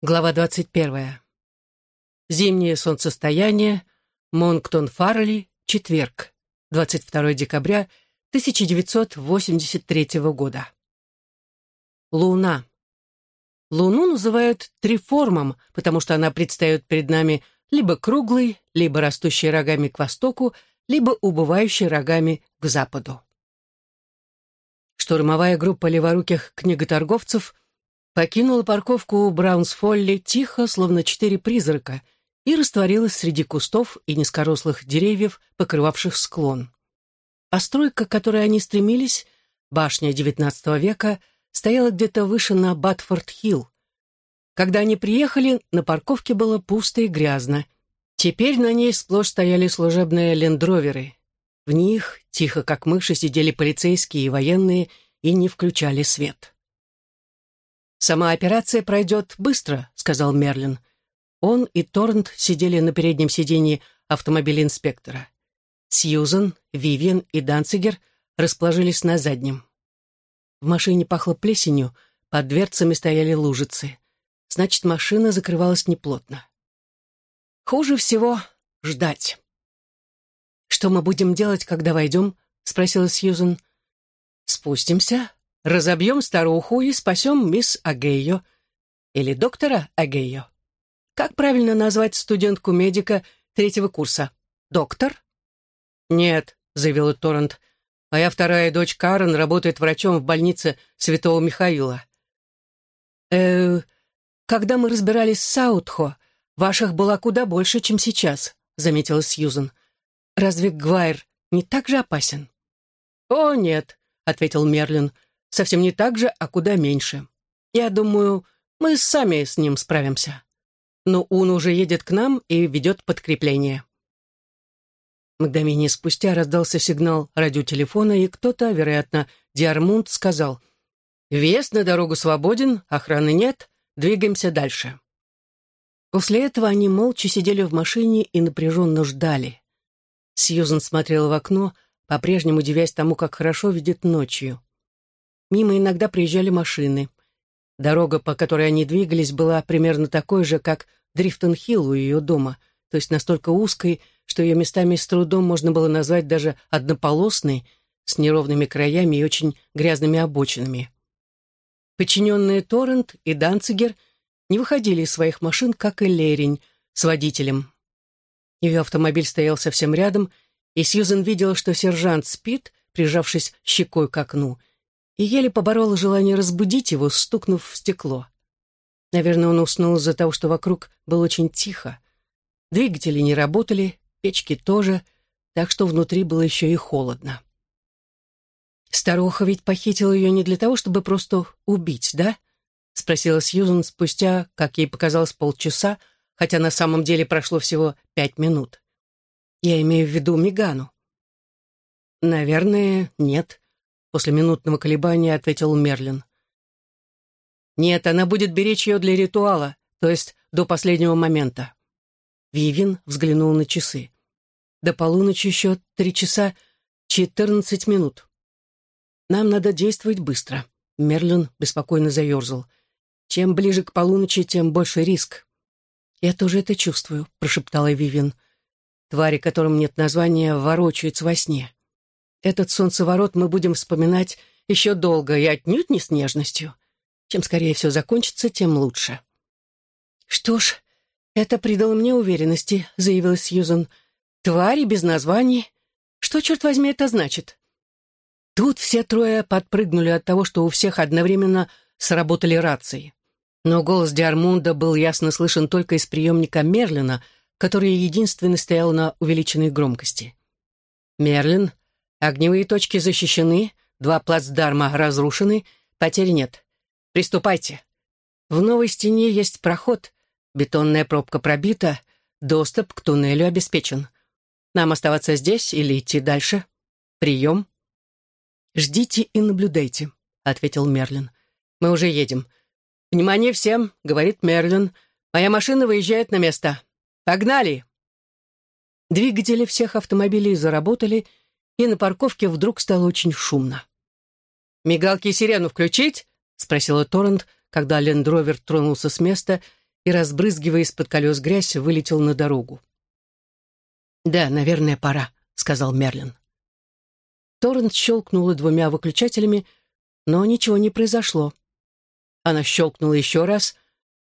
Глава 21. Зимнее солнцестояние. Монктон Фаррелли. Четверг. 22 декабря 1983 года. Луна. Луну называют триформом, потому что она предстает перед нами либо круглой, либо растущей рогами к востоку, либо убывающей рогами к западу. Штурмовая группа леворуких книготорговцев – покинула парковку Браунсфолли тихо, словно четыре призрака, и растворилась среди кустов и низкорослых деревьев, покрывавших склон. А к которой они стремились, башня XIX века, стояла где-то выше на Батфорд-Хилл. Когда они приехали, на парковке было пусто и грязно. Теперь на ней сплошь стояли служебные лендроверы. В них, тихо как мыши, сидели полицейские и военные и не включали свет. «Сама операция пройдет быстро», — сказал Мерлин. Он и Торнт сидели на переднем сиденье автомобиля инспектора. Сьюзен, Вивиан и Данцигер расположились на заднем. В машине пахло плесенью, под дверцами стояли лужицы. Значит, машина закрывалась неплотно. Хуже всего ждать. «Что мы будем делать, когда войдем?» — спросила Сьюзен. «Спустимся, Разобьем старуху и спасем мисс Агейо. Или доктора Агейо. Как правильно назвать студентку-медика третьего курса? Доктор? Нет, заявила Торрент. Моя вторая дочь Карен работает врачом в больнице Святого Михаила. Э, когда мы разбирались с Саутхо, ваших было куда больше, чем сейчас, заметила Сьюзен. Разве Гвайр не так же опасен? О, нет, ответил Мерлин. Совсем не так же, а куда меньше. Я думаю, мы сами с ним справимся. Но он уже едет к нам и ведет подкрепление. Мгновение спустя раздался сигнал радиотелефона, и кто-то, вероятно, Диармунд, сказал «Въезд на дорогу свободен, охраны нет, двигаемся дальше». После этого они молча сидели в машине и напряженно ждали. Сьюзен смотрела в окно, по-прежнему удивляясь тому, как хорошо видит ночью. Мимо иногда проезжали машины. Дорога, по которой они двигались, была примерно такой же, как Дрифтон-Хилл у ее дома, то есть настолько узкой, что ее местами с трудом можно было назвать даже однополосной, с неровными краями и очень грязными обочинами. Подчиненные Торрент и Данцигер не выходили из своих машин, как и Лерень, с водителем. Ее автомобиль стоял совсем рядом, и Сьюзен видела, что сержант спит, прижавшись щекой к окну, и еле поборола желание разбудить его, стукнув в стекло. Наверное, он уснул из-за того, что вокруг было очень тихо. Двигатели не работали, печки тоже, так что внутри было еще и холодно. «Старуха ведь похитила ее не для того, чтобы просто убить, да?» — спросила Сьюзан спустя, как ей показалось, полчаса, хотя на самом деле прошло всего пять минут. «Я имею в виду Мигану». «Наверное, нет», После минутного колебания ответил Мерлин. «Нет, она будет беречь ее для ритуала, то есть до последнего момента». Вивин взглянул на часы. «До полуночи еще три часа четырнадцать минут. Нам надо действовать быстро». Мерлин беспокойно заерзал. «Чем ближе к полуночи, тем больше риск». «Я тоже это чувствую», — прошептала Вивин. «Твари, которым нет названия, ворочаются во сне». Этот солнцеворот мы будем вспоминать еще долго и отнюдь не с нежностью. Чем скорее все закончится, тем лучше. «Что ж, это придало мне уверенности», — заявила Сьюзан. «Твари без названий. Что, черт возьми, это значит?» Тут все трое подпрыгнули от того, что у всех одновременно сработали рации. Но голос Диармунда был ясно слышен только из приемника Мерлина, который единственно стоял на увеличенной громкости. Мерлин Огневые точки защищены, два плацдарма разрушены, потерь нет. Приступайте. В новой стене есть проход, бетонная пробка пробита, доступ к туннелю обеспечен. Нам оставаться здесь или идти дальше? Прием. «Ждите и наблюдайте», — ответил Мерлин. «Мы уже едем». «Внимание всем!» — говорит Мерлин. «Моя машина выезжает на место. Погнали!» Двигатели всех автомобилей заработали, и на парковке вдруг стало очень шумно. «Мигалки и сирену включить?» — спросила Торрент, когда лендровер тронулся с места, и, разбрызгивая из-под колес грязь, вылетел на дорогу. «Да, наверное, пора», — сказал Мерлин. Торрент щелкнула двумя выключателями, но ничего не произошло. Она щелкнула еще раз.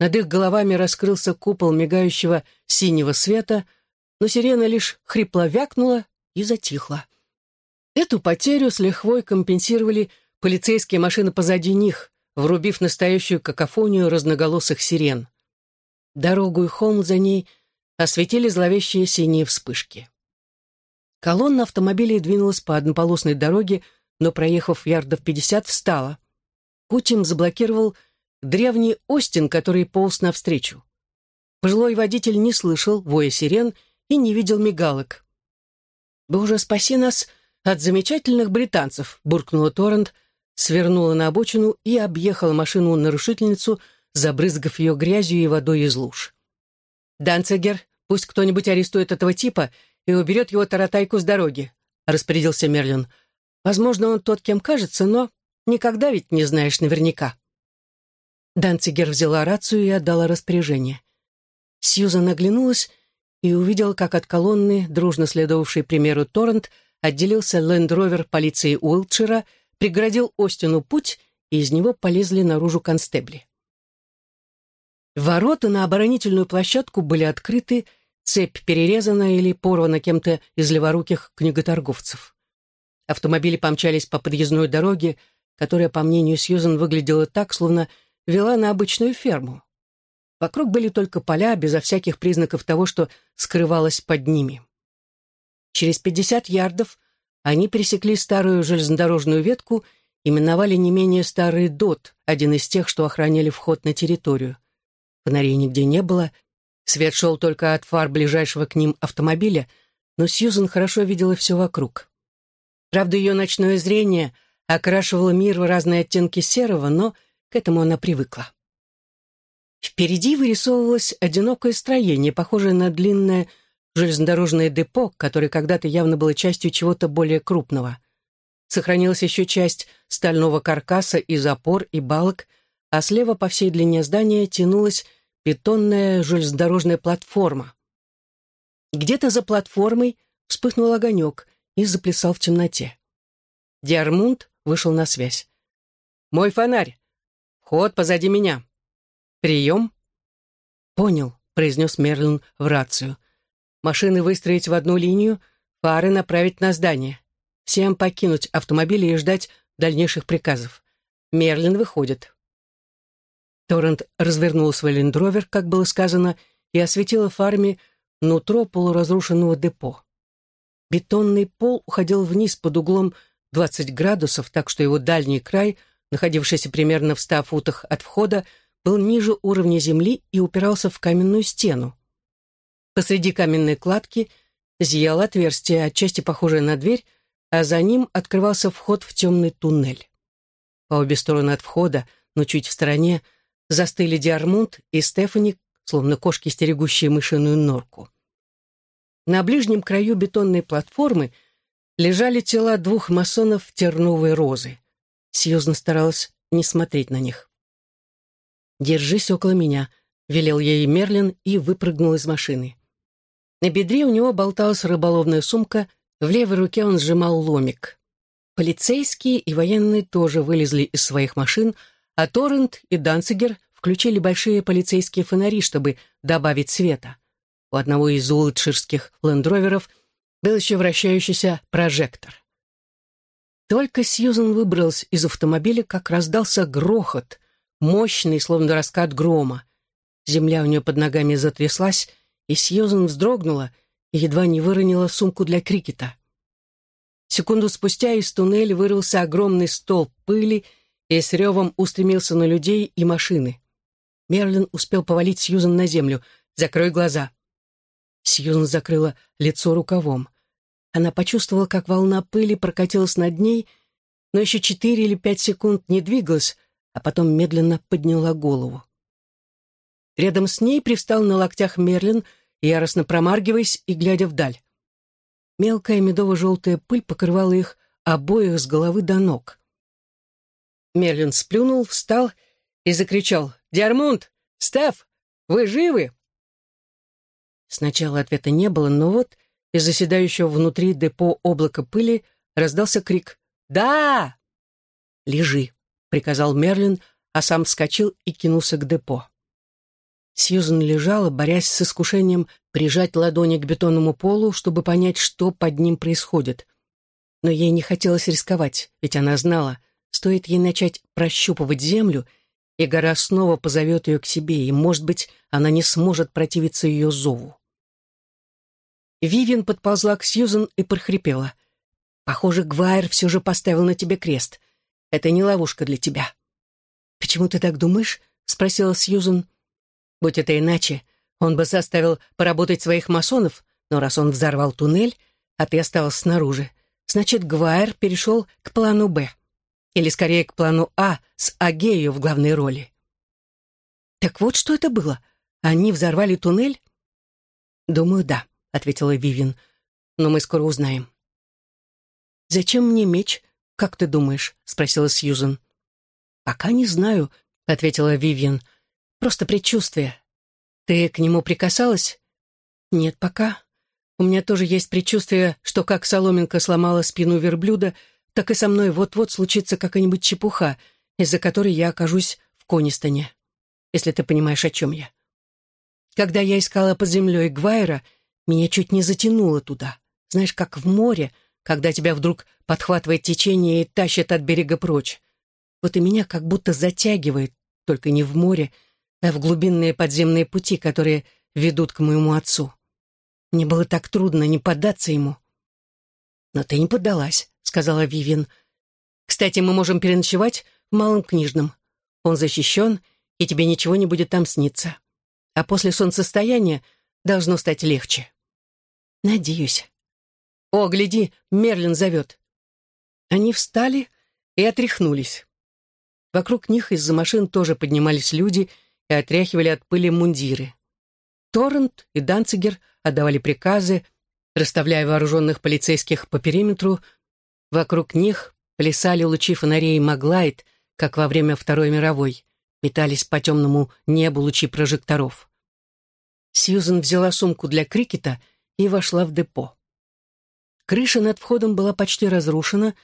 Над их головами раскрылся купол мигающего синего света, но сирена лишь хрипло вякнула и затихла. Эту потерю с лихвой компенсировали полицейские машины позади них, врубив настоящую какофонию разноголосых сирен. Дорогу и холм за ней осветили зловещие синие вспышки. Колонна автомобилей двинулась по однополосной дороге, но, проехав ярдов пятьдесят, встала. Путь им заблокировал древний Остин, который полз навстречу. Пожилой водитель не слышал воя сирен и не видел мигалок. «Боже, спаси нас от замечательных британцев!» — буркнула Торрент, свернула на обочину и объехала машину-нарушительницу, забрызгав ее грязью и водой из луж. «Данцигер, пусть кто-нибудь арестует этого типа и уберет его таратайку с дороги», — распорядился Мерлин. «Возможно, он тот, кем кажется, но никогда ведь не знаешь наверняка». Данцигер взяла рацию и отдала распоряжение. Сьюзан оглянулась и увидела, как от колонны, дружно следовавшей примеру Торрент, отделился лендровер полиции Уилтшира, преградил Остину путь, и из него полезли наружу констебли. Ворота на оборонительную площадку были открыты, Цепь перерезана или порвана кем-то из леворуких книготорговцев. Автомобили помчались по подъездной дороге, которая, по мнению Сьюзен, выглядела так, словно вела на обычную ферму. Вокруг были только поля, безо всяких признаков того, что скрывалось под ними. Через пятьдесят ярдов они пересекли старую железнодорожную ветку и миновали не менее старый ДОТ, один из тех, что охраняли вход на территорию. Фонарей нигде не было, Свет шел только от фар ближайшего к ним автомобиля, но Сьюзен хорошо видела все вокруг. Правда, ее ночное зрение окрашивало мир в разные оттенки серого, но к этому она привыкла. Впереди вырисовывалось одинокое строение, похожее на длинное железнодорожное депо, которое когда-то явно было частью чего-то более крупного. Сохранилась еще часть стального каркаса из опор и балок, а слева по всей длине здания тянулась бетонная железнодорожная платформа. Где-то за платформой вспыхнул огонек и заплясал в темноте. Диармунд вышел на связь. «Мой фонарь! Ход позади меня! Прием!» «Понял», — произнес Мерлин в рацию. «Машины выстроить в одну линию, фары направить на здание. Всем покинуть автомобили и ждать дальнейших приказов. Мерлин выходит. Торрент развернул свой лендровер, как было сказано, и осветила фарами нутро полуразрушенного депо. Бетонный пол уходил вниз под углом 20 градусов, так что его дальний край, находившийся примерно в 100 футах от входа, был ниже уровня земли и упирался в каменную стену. Посреди каменной кладки зияло отверстие, отчасти похожее на дверь, а за ним открывался вход в темный туннель. По обе стороны от входа, но чуть в стороне, застыли Диармунд и Стефани, словно кошки, стерегущие мышиную норку. На ближнем краю бетонной платформы лежали тела двух масонов терновой розы. Сьюзан старалась не смотреть на них. «Держись около меня», — велел ей Мерлин и выпрыгнул из машины. На бедре у него болталась рыболовная сумка, в левой руке он сжимал ломик. Полицейские и военные тоже вылезли из своих машин, а Торрент и Данцигер включили большие полицейские фонари, чтобы добавить света. У одного из ултширских лендроверов был еще вращающийся прожектор. Только Сьюзен выбралась из автомобиля, как раздался грохот, мощный, словно раскат грома. Земля у нее под ногами затряслась, и Сьюзен вздрогнула и едва не выронила сумку для крикета. Секунду спустя из туннеля вырвался огромный столб пыли и с ревом устремился на людей и машины. Мерлин успел повалить Сьюзан на землю. «Закрой глаза». Сьюзан закрыла лицо рукавом. Она почувствовала, как волна пыли прокатилась над ней, но еще четыре или пять секунд не двигалась, а потом медленно подняла голову. Рядом с ней привстал на локтях Мерлин, яростно промаргиваясь и глядя вдаль. Мелкая медово-желтая пыль покрывала их обоих с головы до ног. Мерлин сплюнул, встал и закричал «Диармунд! Стеф! Вы живы?» Сначала ответа не было, но вот из заседающего внутри депо облака пыли раздался крик «Да!» «Лежи», — приказал Мерлин, а сам вскочил и кинулся к депо. Сьюзен лежала, борясь с искушением прижать ладони к бетонному полу, чтобы понять, что под ним происходит. Но ей не хотелось рисковать, ведь она знала, стоит ей начать прощупывать землю, и гора снова позовет ее к себе, и, может быть, она не сможет противиться ее зову. Вивин подползла к Сьюзен и прохрипела. «Похоже, Гвайр все же поставил на тебе крест. Это не ловушка для тебя». «Почему ты так думаешь?» — спросила Сьюзен. «Будь это иначе, он бы заставил поработать своих масонов, но раз он взорвал туннель, а ты осталась снаружи, значит, Гвайр перешел к плану «Б». Или, скорее, к плану «А» с Агею в главной роли». «Так вот, что это было? Они взорвали туннель?» «Думаю, да», — ответила Вивин. «Но мы скоро узнаем». «Зачем мне меч, как ты думаешь?» — спросила Сьюзен. «Пока не знаю», — ответила Вивин. «Просто предчувствие. Ты к нему прикасалась?» «Нет, пока. У меня тоже есть предчувствие, что как соломинка сломала спину верблюда, так и со мной вот-вот случится какая-нибудь чепуха, из-за которой я окажусь в Конистане, если ты понимаешь, о чем я. Когда я искала под землей Гвайра, меня чуть не затянуло туда. Знаешь, как в море, когда тебя вдруг подхватывает течение и тащит от берега прочь. Вот и меня как будто затягивает, только не в море, а в глубинные подземные пути, которые ведут к моему отцу. Мне было так трудно не поддаться ему. Но ты не поддалась сказала Вивин. «Кстати, мы можем переночевать в Малом Книжном. Он защищен, и тебе ничего не будет там сниться. А после солнцестояния должно стать легче». «Надеюсь». «О, гляди, Мерлин зовет». Они встали и отряхнулись. Вокруг них из-за машин тоже поднимались люди и отряхивали от пыли мундиры. Торрент и Данцигер отдавали приказы, расставляя вооруженных полицейских по периметру, Вокруг них плясали лучи фонарей Маглайт, как во время Второй мировой. Метались по темному небу лучи прожекторов. Сьюзен взяла сумку для крикета и вошла в депо. Крыша над входом была почти разрушена,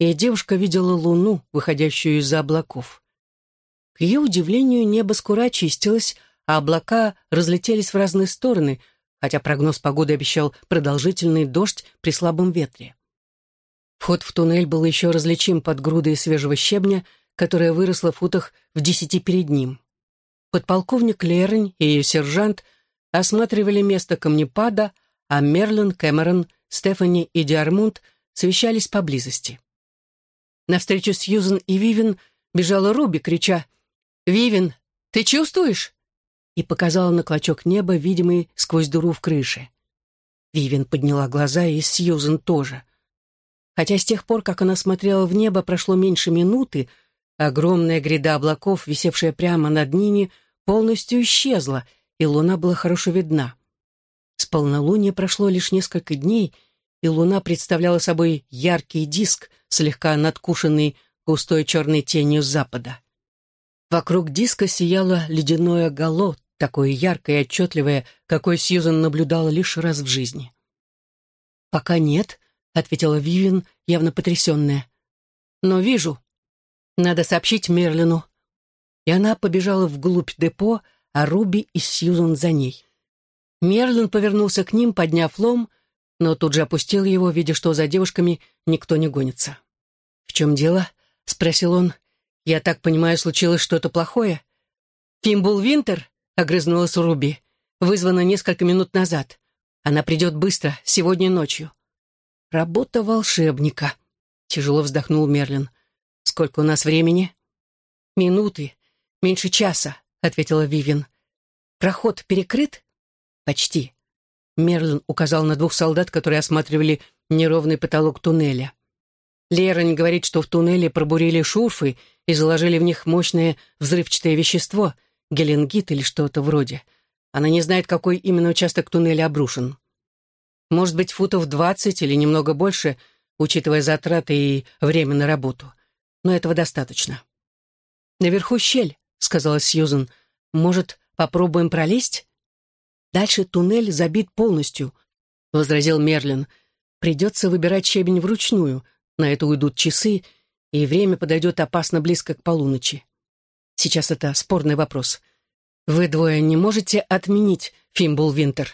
и девушка видела луну, выходящую из-за облаков. К ее удивлению, небо скоро очистилось, а облака разлетелись в разные стороны, хотя прогноз погоды обещал продолжительный дождь при слабом ветре. Вход в туннель был еще различим под грудой свежего щебня, которая выросла в футах в десяти перед ним. Подполковник Лернь и ее сержант осматривали место камнепада, а Мерлин, Кэмерон, Стефани и Диармунд совещались поблизости. Навстречу Сьюзен и Вивен бежала Руби, крича «Вивен, ты чувствуешь?» и показала на клочок неба, видимый сквозь дыру в крыше. Вивен подняла глаза, и Сьюзен тоже. Хотя с тех пор, как она смотрела в небо, прошло меньше минуты, огромная гряда облаков, висевшая прямо над ними, полностью исчезла, и луна была хорошо видна. С полнолуния прошло лишь несколько дней, и луна представляла собой яркий диск, слегка надкушенный густой черной тенью запада. Вокруг диска сияло ледяное гало, такое яркое и отчетливое, какое Сьюзан наблюдала лишь раз в жизни. «Пока нет», — ответила Вивин, явно потрясенная. «Но вижу. Надо сообщить Мерлину». И она побежала вглубь депо, а Руби и Сьюзан за ней. Мерлин повернулся к ним, подняв лом, но тут же опустил его, видя, что за девушками никто не гонится. «В чем дело?» — спросил он. «Я так понимаю, случилось что-то плохое?» «Фимбул Винтер?» — огрызнулась Руби. «Вызвана несколько минут назад. Она придет быстро, сегодня ночью. «Работа волшебника», — тяжело вздохнул Мерлин. «Сколько у нас времени?» «Минуты. Меньше часа», — ответила Вивин. «Проход перекрыт?» «Почти». Мерлин указал на двух солдат, которые осматривали неровный потолок туннеля. Лерань говорит, что в туннеле пробурили шурфы и заложили в них мощное взрывчатое вещество, геленгит или что-то вроде. Она не знает, какой именно участок туннеля обрушен. Может быть, футов двадцать или немного больше, учитывая затраты и время на работу. Но этого достаточно. «Наверху щель», — сказала Сьюзен. «Может, попробуем пролезть?» «Дальше туннель забит полностью», — возразил Мерлин. «Придется выбирать щебень вручную. На это уйдут часы, и время подойдет опасно близко к полуночи. Сейчас это спорный вопрос. Вы двое не можете отменить Фимбул Винтер?»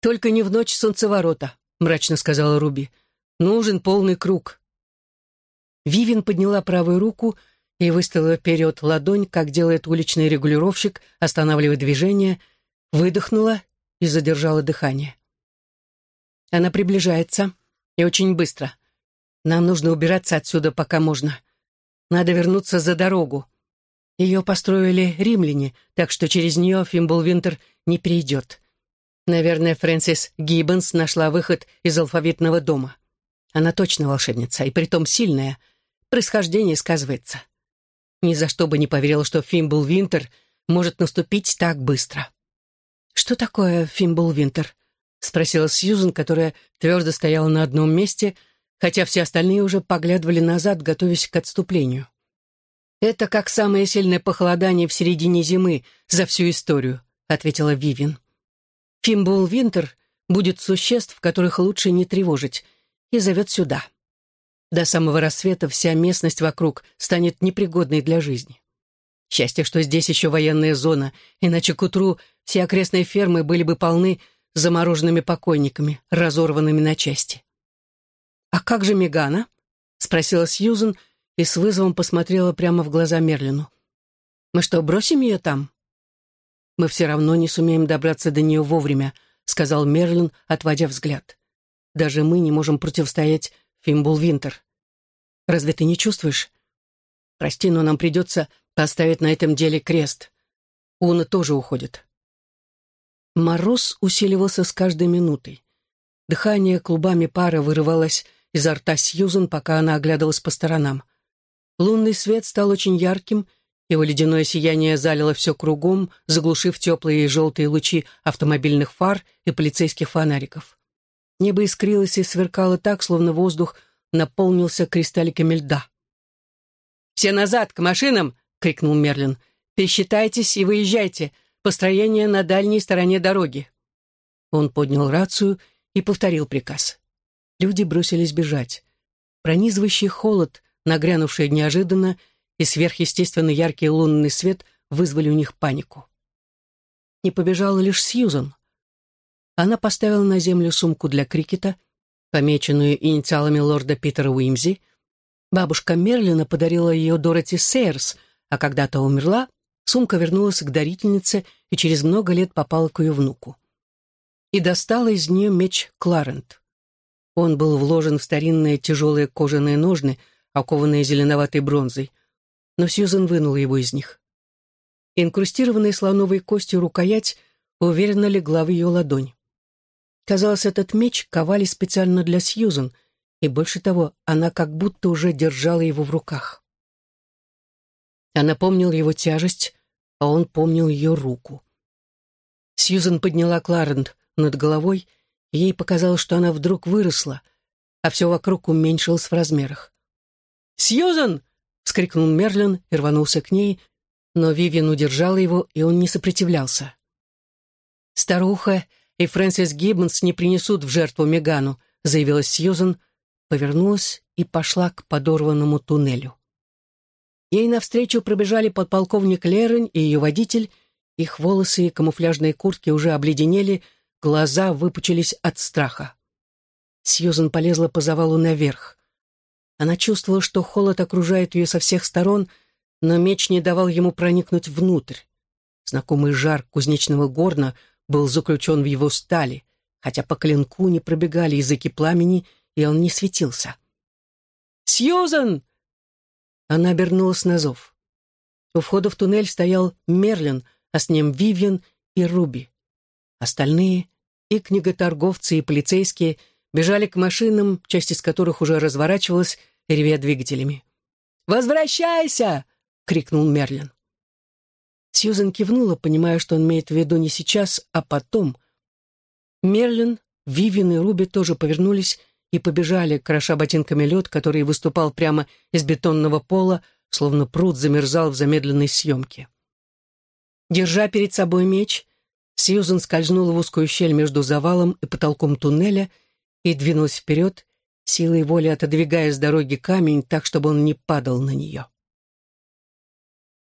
«Только не в ночь солнцеворота», — мрачно сказала Руби. «Нужен полный круг». Вивин подняла правую руку и выставила вперед ладонь, как делает уличный регулировщик, останавливая движение, выдохнула и задержала дыхание. Она приближается, и очень быстро. Нам нужно убираться отсюда, пока можно. Надо вернуться за дорогу. Ее построили римляне, так что через нее Фимблвинтер не перейдет. Наверное, Фрэнсис Гиббонс нашла выход из алфавитного дома. Она точно волшебница, и притом сильная. Происхождение сказывается. Ни за что бы не поверила, что Фимбл Винтер может наступить так быстро. «Что такое Фимбл Винтер?» — спросила Сьюзен, которая твердо стояла на одном месте, хотя все остальные уже поглядывали назад, готовясь к отступлению. «Это как самое сильное похолодание в середине зимы за всю историю», — ответила Вивин. «Фимбл Винтер будет существ, которых лучше не тревожить, и зовет сюда. До самого рассвета вся местность вокруг станет непригодной для жизни. Счастье, что здесь еще военная зона, иначе к утру все окрестные фермы были бы полны замороженными покойниками, разорванными на части. «А как же Мегана?» — спросила Сьюзен и с вызовом посмотрела прямо в глаза Мерлину. «Мы что, бросим ее там?» «Мы все равно не сумеем добраться до нее вовремя», — сказал Мерлин, отводя взгляд. «Даже мы не можем противостоять Фимбул Винтер. Разве ты не чувствуешь? Прости, но нам придется поставить на этом деле крест. Уна тоже уходит. Мороз усиливался с каждой минутой. Дыхание клубами пара вырывалось изо рта Сьюзен, пока она оглядывалась по сторонам. Лунный свет стал очень ярким, его ледяное сияние залило все кругом, заглушив теплые и желтые лучи автомобильных фар и полицейских фонариков. Небо искрилось и сверкало так, словно воздух наполнился кристалликами льда. «Все назад, к машинам!» — крикнул Мерлин. «Пересчитайтесь и выезжайте. Построение на дальней стороне дороги». Он поднял рацию и повторил приказ. Люди бросились бежать. Пронизывающий холод, нагрянувший неожиданно, и сверхъестественно яркий лунный свет вызвали у них панику. Не побежала лишь Сьюзан. Она поставила на землю сумку для крикета, помеченную инициалами лорда Питера Уимзи. Бабушка Мерлина подарила ее Дороти Сейерс, а когда то умерла, сумка вернулась к дарительнице и через много лет попала к ее внуку. И достала из нее меч Кларент. Он был вложен в старинные тяжелые кожаные ножны, окованные зеленоватой бронзой, но Сьюзен вынула его из них. Инкрустированная слоновой костью рукоять уверенно легла в ее ладонь. Казалось, этот меч ковали специально для Сьюзен, и больше того, она как будто уже держала его в руках. Она помнила его тяжесть, а он помнил ее руку. Сьюзен подняла Кларент над головой, ей показалось, что она вдруг выросла, а все вокруг уменьшилось в размерах. «Сьюзен!» — вскрикнул Мерлин и рванулся к ней, но Вивиан удержала его, и он не сопротивлялся. Старуха и Фрэнсис Гиббонс не принесут в жертву Мегану», заявила Сьюзен, повернулась и пошла к подорванному туннелю. Ей навстречу пробежали подполковник Лерень и ее водитель, их волосы и камуфляжные куртки уже обледенели, глаза выпучились от страха. Сьюзен полезла по завалу наверх. Она чувствовала, что холод окружает ее со всех сторон, но меч не давал ему проникнуть внутрь. Знакомый жар кузнечного горна был заключен в его стали, хотя по клинку не пробегали языки пламени, и он не светился. «Сьюзан!» Она обернулась на зов. У входа в туннель стоял Мерлин, а с ним Вивьен и Руби. Остальные, и книготорговцы, и полицейские, бежали к машинам, часть из которых уже разворачивалась, ревя двигателями. «Возвращайся!» — крикнул Мерлин. Сьюзен кивнула, понимая, что он имеет в виду не сейчас, а потом. Мерлин, Вивин и Руби тоже повернулись и побежали, кроша ботинками лед, который выступал прямо из бетонного пола, словно пруд замерзал в замедленной съемке. Держа перед собой меч, Сьюзен скользнула в узкую щель между завалом и потолком туннеля и двинулась вперед, силой воли отодвигая с дороги камень так, чтобы он не падал на нее.